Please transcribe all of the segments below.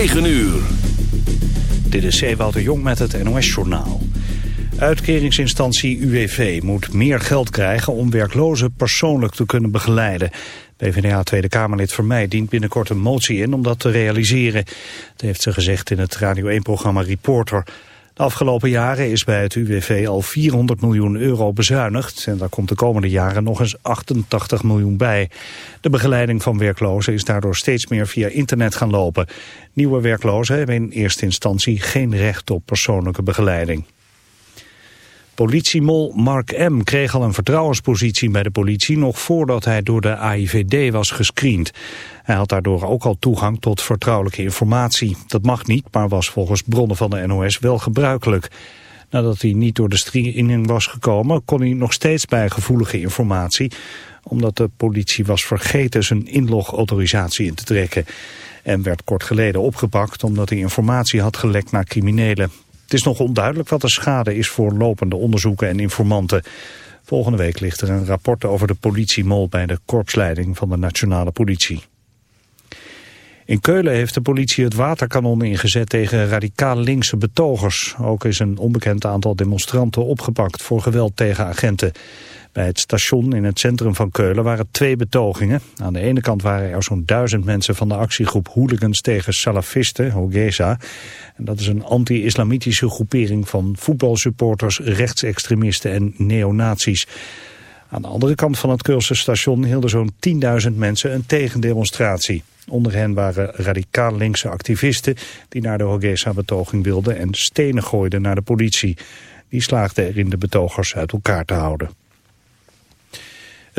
9 uur. Dit is Ewout de Jong met het NOS-journaal. Uitkeringsinstantie UWV moet meer geld krijgen om werklozen persoonlijk te kunnen begeleiden. PvdA Tweede Kamerlid Vermeij dient binnenkort een motie in om dat te realiseren. Dat heeft ze gezegd in het Radio 1-programma Reporter. Afgelopen jaren is bij het UWV al 400 miljoen euro bezuinigd en daar komt de komende jaren nog eens 88 miljoen bij. De begeleiding van werklozen is daardoor steeds meer via internet gaan lopen. Nieuwe werklozen hebben in eerste instantie geen recht op persoonlijke begeleiding. Politiemol Mark M. kreeg al een vertrouwenspositie bij de politie nog voordat hij door de AIVD was gescreend. Hij had daardoor ook al toegang tot vertrouwelijke informatie. Dat mag niet, maar was volgens bronnen van de NOS wel gebruikelijk. Nadat hij niet door de screening was gekomen, kon hij nog steeds bij gevoelige informatie, omdat de politie was vergeten zijn inlogautorisatie in te trekken. En werd kort geleden opgepakt omdat hij informatie had gelekt naar criminelen. Het is nog onduidelijk wat de schade is voor lopende onderzoeken en informanten. Volgende week ligt er een rapport over de politiemol bij de korpsleiding van de nationale politie. In Keulen heeft de politie het waterkanon ingezet tegen radicaal linkse betogers. Ook is een onbekend aantal demonstranten opgepakt voor geweld tegen agenten. Bij het station in het centrum van Keulen waren twee betogingen. Aan de ene kant waren er zo'n duizend mensen van de actiegroep Hooligans tegen Salafisten, Hogeza. En dat is een anti-islamitische groepering van voetbalsupporters, rechtsextremisten en neonazies. Aan de andere kant van het Keulse station hielden zo'n 10.000 mensen een tegendemonstratie. Onder hen waren radicaal linkse activisten die naar de Hogeza-betoging wilden en stenen gooiden naar de politie. Die slaagden erin de betogers uit elkaar te houden.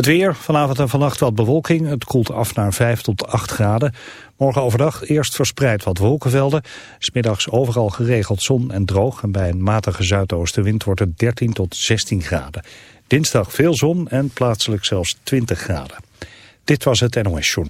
Het weer, vanavond en vannacht wat bewolking. Het koelt af naar 5 tot 8 graden. Morgen overdag eerst verspreid wat wolkenvelden. Smiddags overal geregeld zon en droog. En bij een matige zuidoostenwind wordt het 13 tot 16 graden. Dinsdag veel zon en plaatselijk zelfs 20 graden. Dit was het NOS Joen.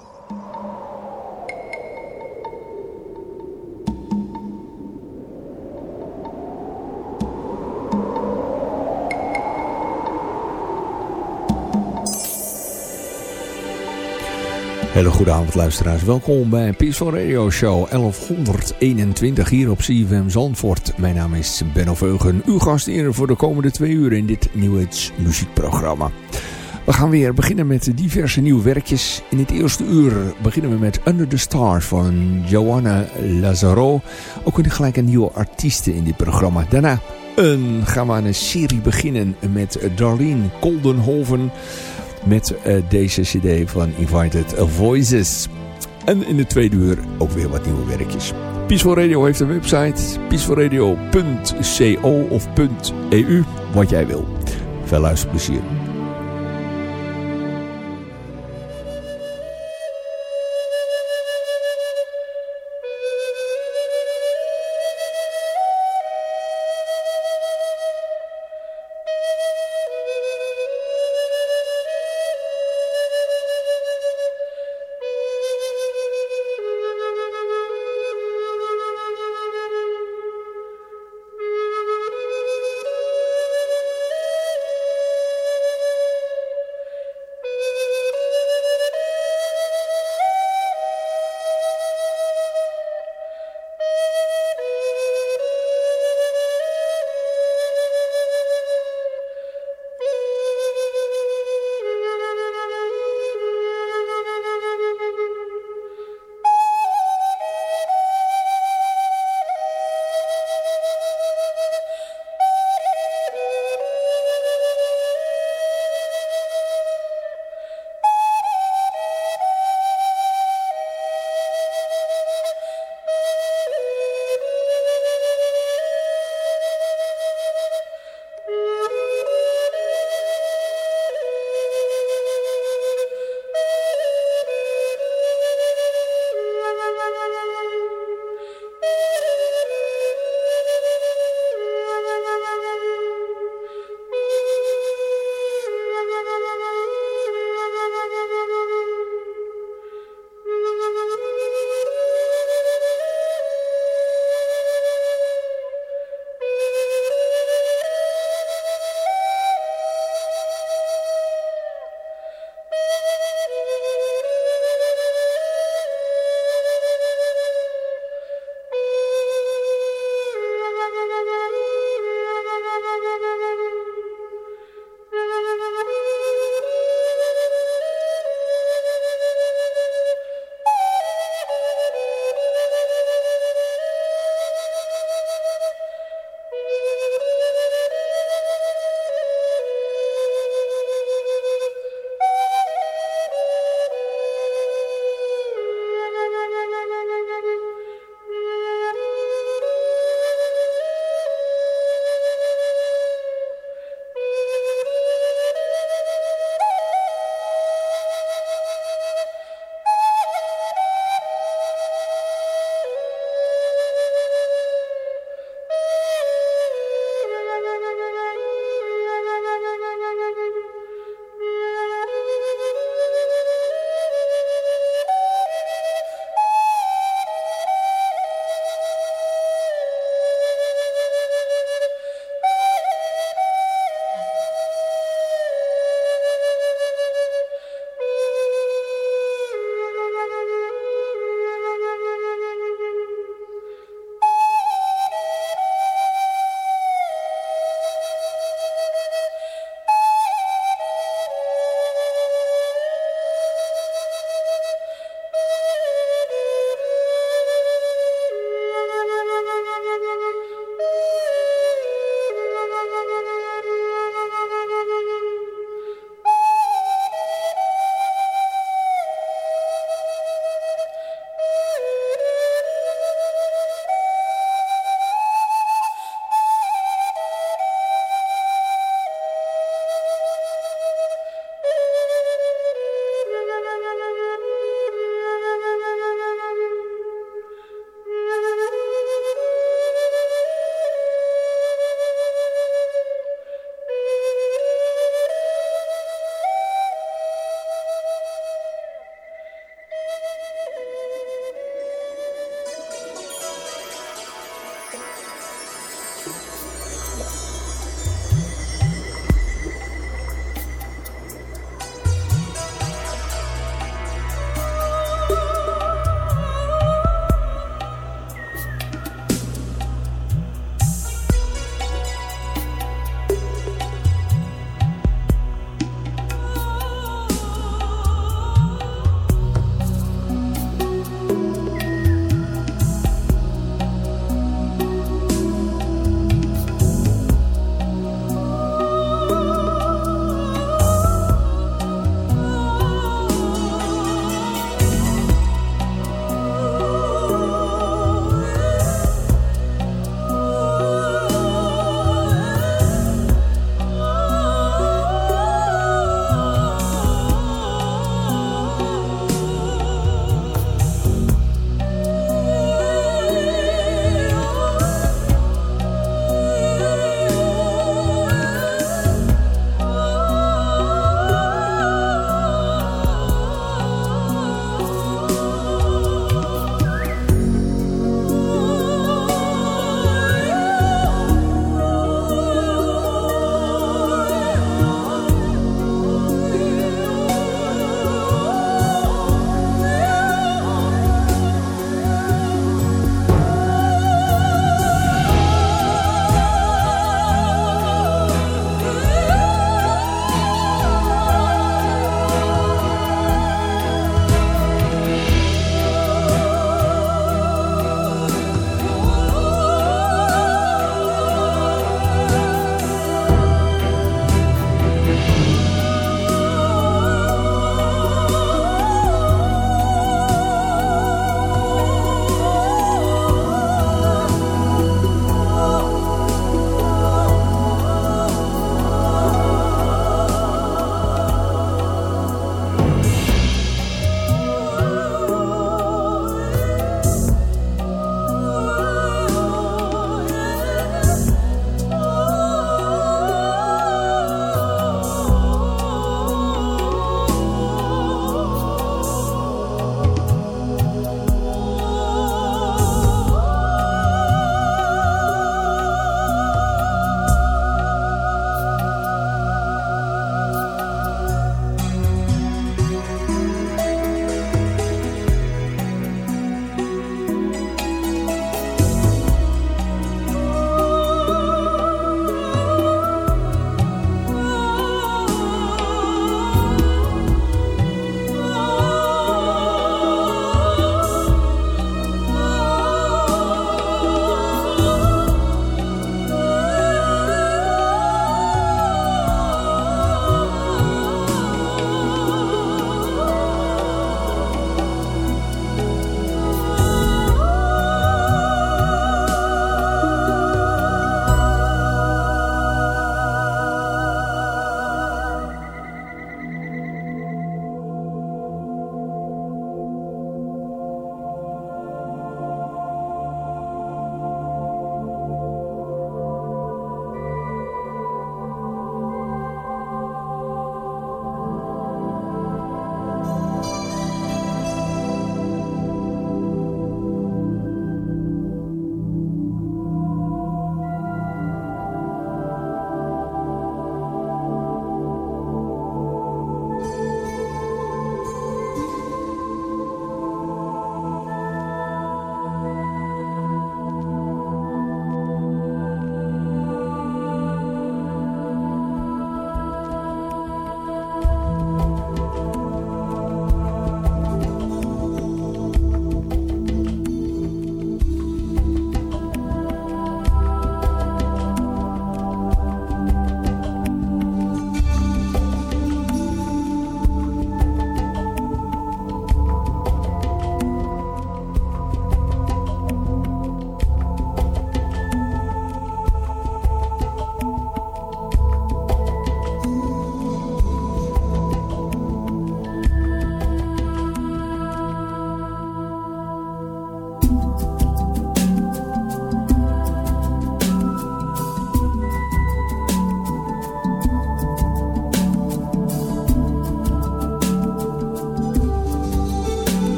Hele goede avond luisteraars. Welkom bij Peaceful Radio Show 1121 hier op CFM Zandvoort. Mijn naam is Benno Veugen, uw gastheer voor de komende twee uur in dit nieuwe muziekprogramma. We gaan weer beginnen met diverse nieuwe werkjes. In het eerste uur beginnen we met Under the Stars van Joanna Lazaro. Ook een gelijk een nieuwe artieste in dit programma. Daarna een, gaan we aan een serie beginnen met Darlene Koldenhoven met uh, deze cd van Invited Voices. En in de tweede uur ook weer wat nieuwe werkjes. Peaceful Radio heeft een website, peacefulradio.co of .eu, wat jij wil. Veel luisterplezier.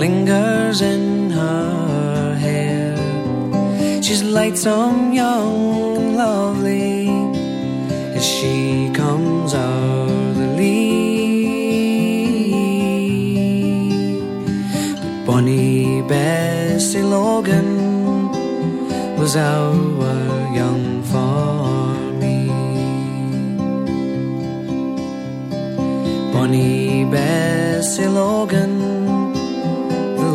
Lingers in her hair. She's lightsome, young and lovely as she comes out the lee. But Bonnie Bessie Logan was our young for me. Bonnie Bessie Logan,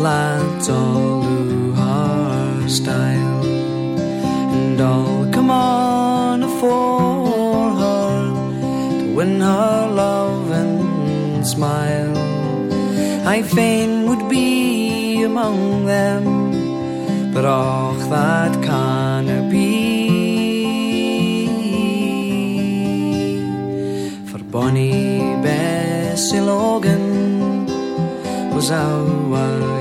lads all do her style, and all come on for her to win her love and smile. I fain would be among them, but och, that can't be. For Bonnie Bessie Logan was our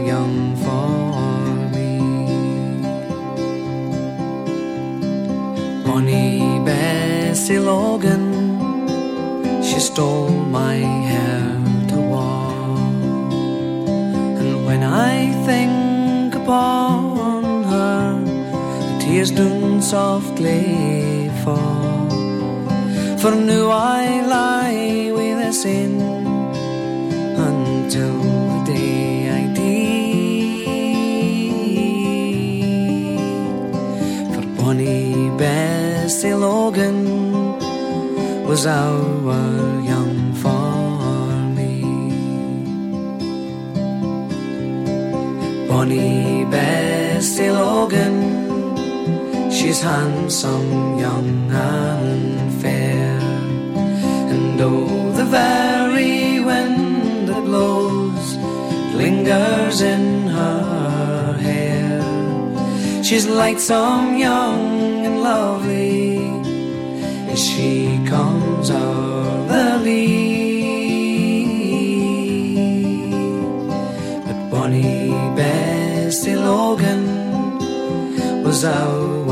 Bonnie Bessie Logan, she stole my hair to. And when I think upon her, the tears do softly fall. For now I lie with a sin until Bessie Logan was our young for me. Bonnie Bessie Logan, she's handsome, young and fair. And oh, the very wind that blows lingers in her hair. She's lightsome, young and lovely she comes out the lee. But Bonnie Bessie Logan was our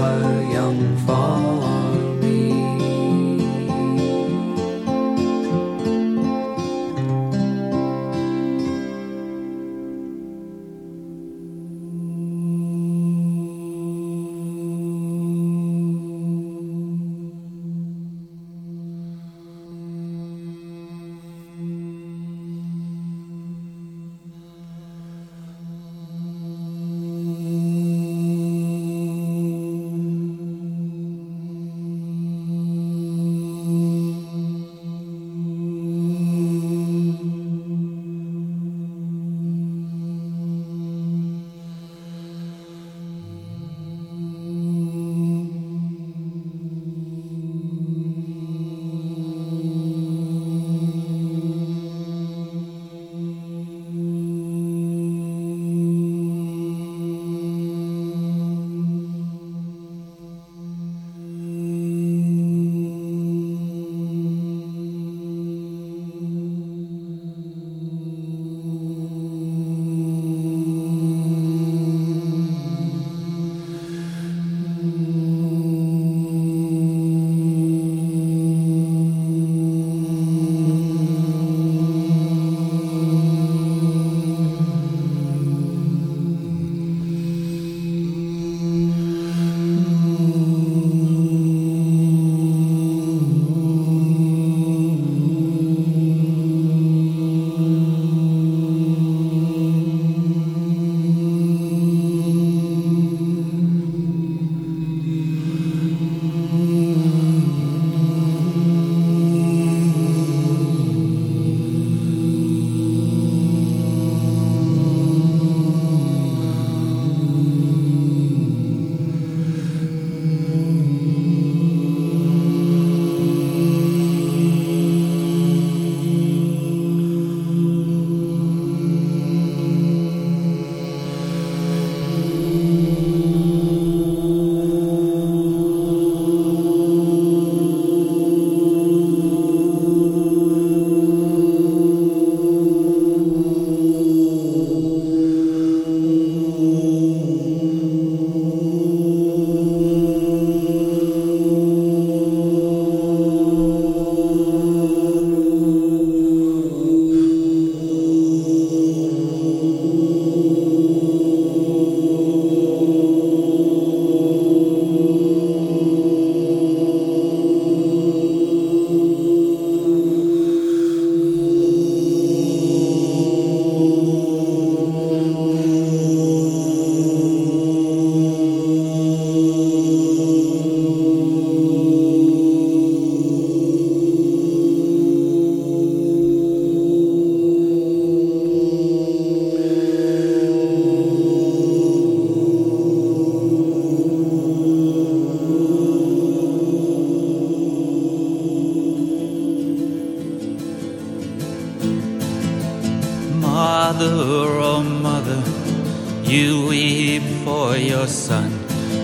for your son.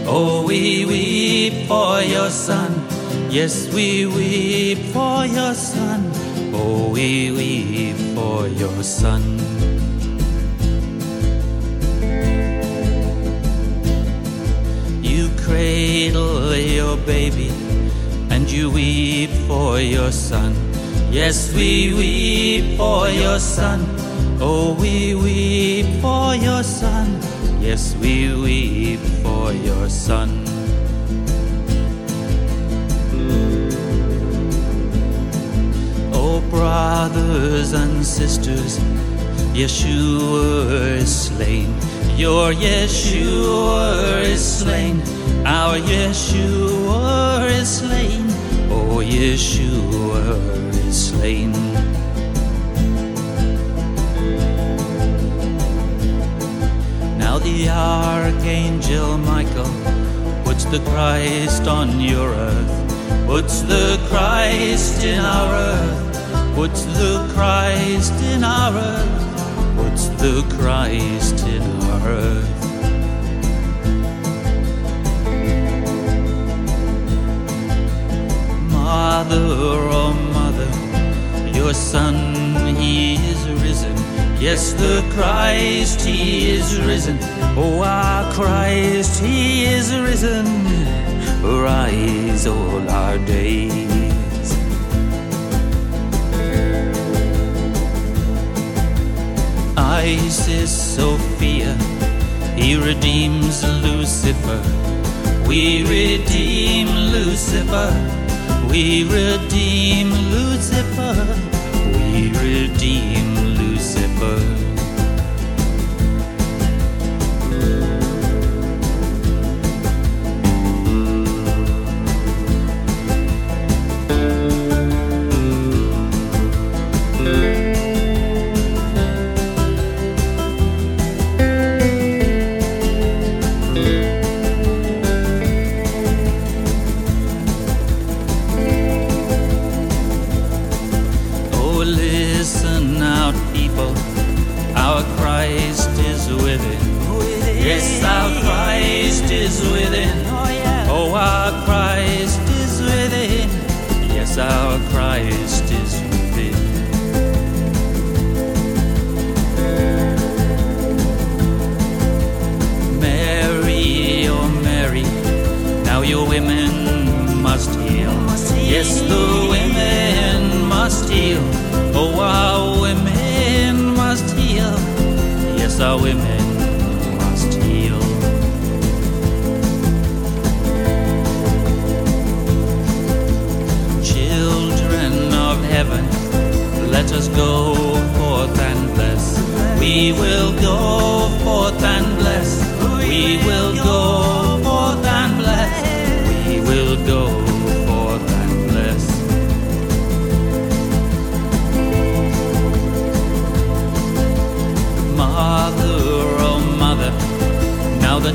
Oh, we weep for your son. Yes, we weep for your son. Oh, we weep for your son. You cradle your baby and you weep for your son. Yes, we weep for your son. Oh, we weep for your son. We weep for your son. Oh, brothers and sisters, Yeshua is slain. Your Yeshua is slain. Our Yeshua is slain. Oh, Yeshua is slain. The archangel Michael puts the Christ on your earth, puts the Christ in our earth, puts the Christ in our earth, puts the Christ in our earth. Mother, oh mother, your son, he is. Yes, the Christ, he is risen. Oh, our Christ, he is risen. Rise all our days. Isis, Sophia, he redeems Lucifer. We redeem Lucifer. We redeem Lucifer. We redeem Lucifer.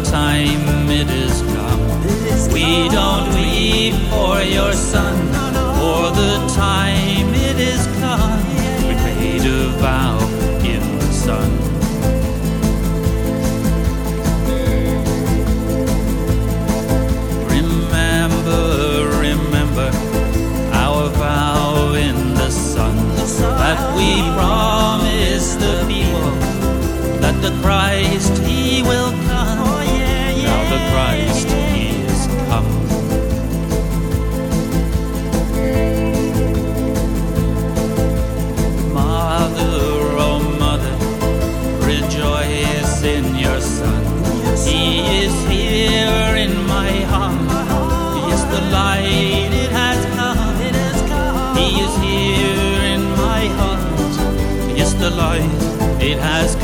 Time it is come. We don't weep for your son, for the time it is come. We made a vow in the sun. Remember, remember our vow in the sun that we promised the people that the Christ he will Christ is come. Mother, oh mother, rejoice in your son. He is here in my heart. Yes, the light it has come. He is here in my heart. Yes, the light it has come.